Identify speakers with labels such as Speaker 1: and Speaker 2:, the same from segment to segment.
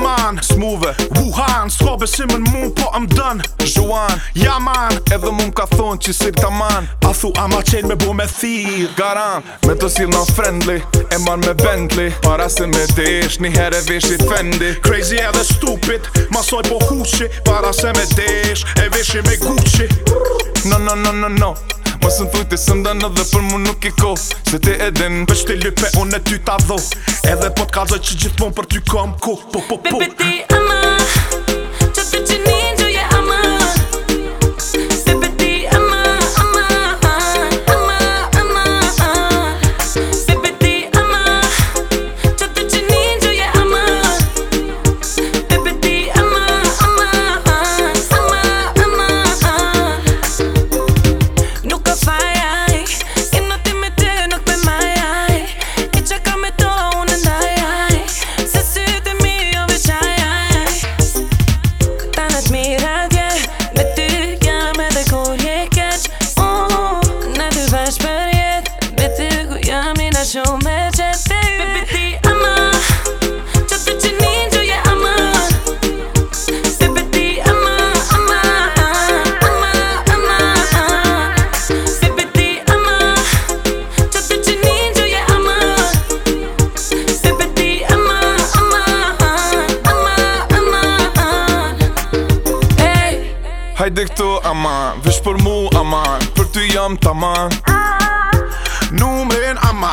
Speaker 1: man Smove Wuhan S'ka besimin mu po am dën Zhuan Ja man Edhe mu m'ka thonë që sirë ta man A thu ama qenë me bo me thirë Garan Me të sirë non friendly E man me Bentley Para se me desh Ni herë e vishit fendi Crazy edhe stupid Masoj po huqi Para se me desh E vishit me Gucci No no no no no Mësën thuj të sëndën edhe për mu nuk i ko Se te edhen në pështë të lype, unë e ty t'a dho Edhe po t'ka dhe që gjithmon për ty kom ko Po, po, po, po, po, po,
Speaker 2: shumë e që ti ti ama Që të që një një ama Se ti ama
Speaker 3: Ama Ama Ama Se ti ama Që të që një një
Speaker 1: ama Se ti ama Ama Ama Ama Hey Hajde këto ama Vesh për mu ama Për ty jam të ah. ama Ama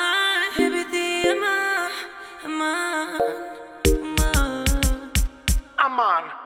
Speaker 3: man. A man.